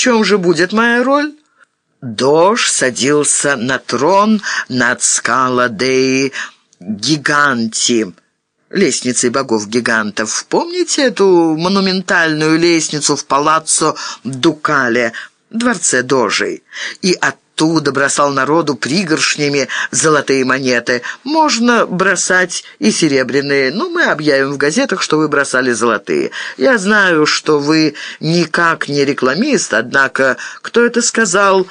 чем же будет моя роль?» Дож садился на трон над скала Деи Гиганти, лестницей богов-гигантов. Помните эту монументальную лестницу в палаццо Дукале, дворце Дожей? И оттуда бросал народу пригоршнями золотые монеты. Можно бросать и серебряные, но мы объявим в газетах, что вы бросали золотые. Я знаю, что вы никак не рекламист, однако кто это сказал?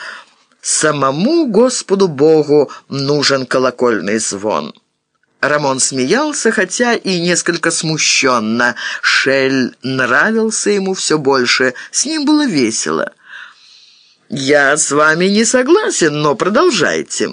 Самому Господу Богу нужен колокольный звон». Рамон смеялся, хотя и несколько смущенно. Шель нравился ему все больше, с ним было весело. «Я с вами не согласен, но продолжайте».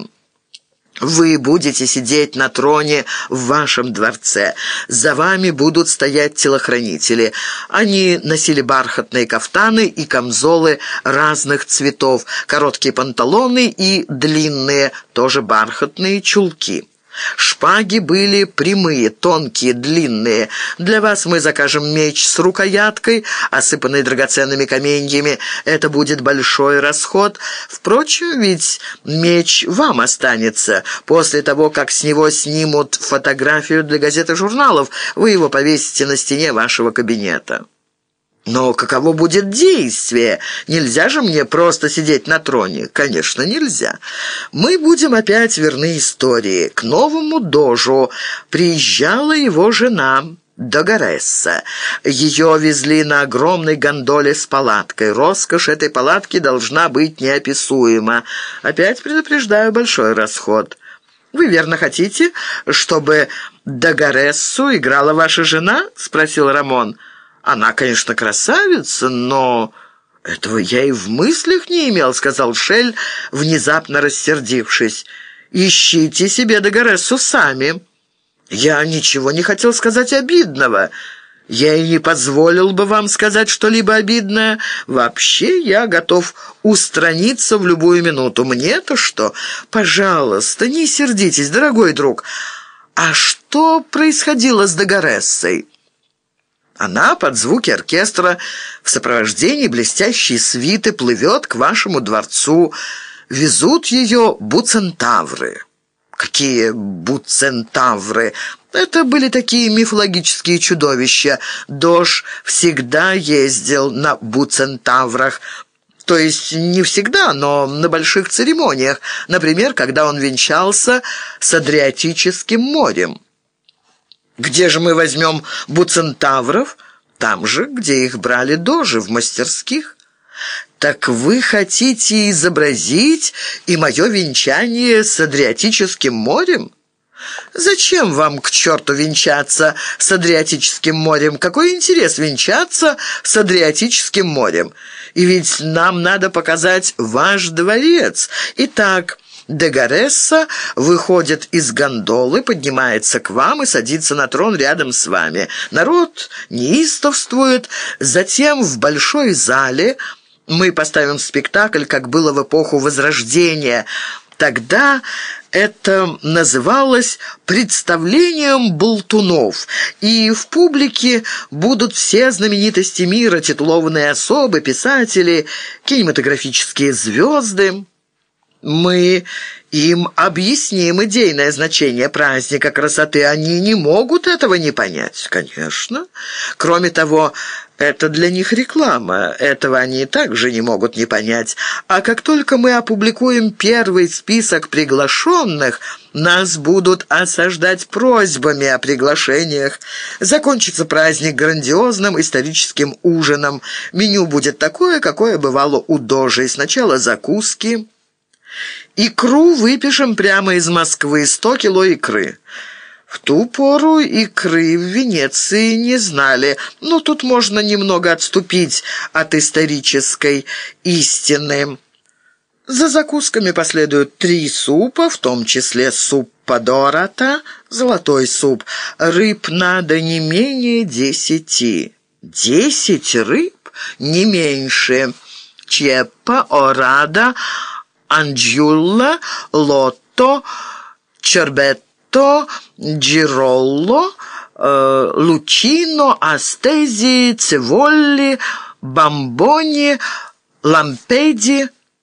Вы будете сидеть на троне в вашем дворце. За вами будут стоять телохранители. Они носили бархатные кафтаны и камзолы разных цветов, короткие панталоны и длинные, тоже бархатные чулки. Шпаги были прямые, тонкие, длинные. Для вас мы закажем меч с рукояткой, осыпанный драгоценными каменьями. Это будет большой расход. Впрочем, ведь меч вам останется. После того, как с него снимут фотографию для газет и журналов, вы его повесите на стене вашего кабинета». Но каково будет действие? Нельзя же мне просто сидеть на троне. Конечно, нельзя. Мы будем опять верны истории. К новому дожу приезжала его жена... Догаресса. Ее везли на огромной гондоле с палаткой. Роскошь этой палатки должна быть неописуема. Опять предупреждаю большой расход. Вы верно хотите, чтобы Догарессу играла ваша жена? Спросил Рамон. Она, конечно, красавица, но...» «Этого я и в мыслях не имел», — сказал Шель, внезапно рассердившись. «Ищите себе Дагорессу сами». «Я ничего не хотел сказать обидного. Я и не позволил бы вам сказать что-либо обидное. Вообще я готов устраниться в любую минуту. Мне-то что? Пожалуйста, не сердитесь, дорогой друг. А что происходило с Дагорессой?» Она под звуки оркестра в сопровождении блестящей свиты плывет к вашему дворцу. Везут ее буцентавры. Какие буцентавры? Это были такие мифологические чудовища. Дож всегда ездил на буцентаврах. То есть не всегда, но на больших церемониях. Например, когда он венчался с Адриатическим морем. Где же мы возьмем буцентавров? Там же, где их брали дожи, в мастерских. Так вы хотите изобразить и мое венчание с Адриатическим морем? Зачем вам к черту венчаться с Адриатическим морем? Какой интерес венчаться с Адриатическим морем? И ведь нам надо показать ваш дворец. Итак... Дегаресса выходит из гондолы, поднимается к вам и садится на трон рядом с вами. Народ неистовствует, затем в большой зале мы поставим спектакль, как было в эпоху Возрождения. Тогда это называлось представлением болтунов, и в публике будут все знаменитости мира, титулованные особы, писатели, кинематографические звезды. Мы им объясним идейное значение праздника красоты. Они не могут этого не понять, конечно. Кроме того, это для них реклама. Этого они также не могут не понять. А как только мы опубликуем первый список приглашенных, нас будут осаждать просьбами о приглашениях. Закончится праздник грандиозным историческим ужином. Меню будет такое, какое бывало у Дожи. Сначала закуски Икру выпишем прямо из Москвы, сто кило икры. В ту пору икры в Венеции не знали, но тут можно немного отступить от исторической истины. За закусками последуют три супа, в том числе суп подората, золотой суп. Рыб надо не менее десяти. Десять рыб? Не меньше. Чепа, орада, Анджулла, Лотто, Чербетто, Джиролло, э, Лучино, Астези, Циволли, Бамбони, лампеди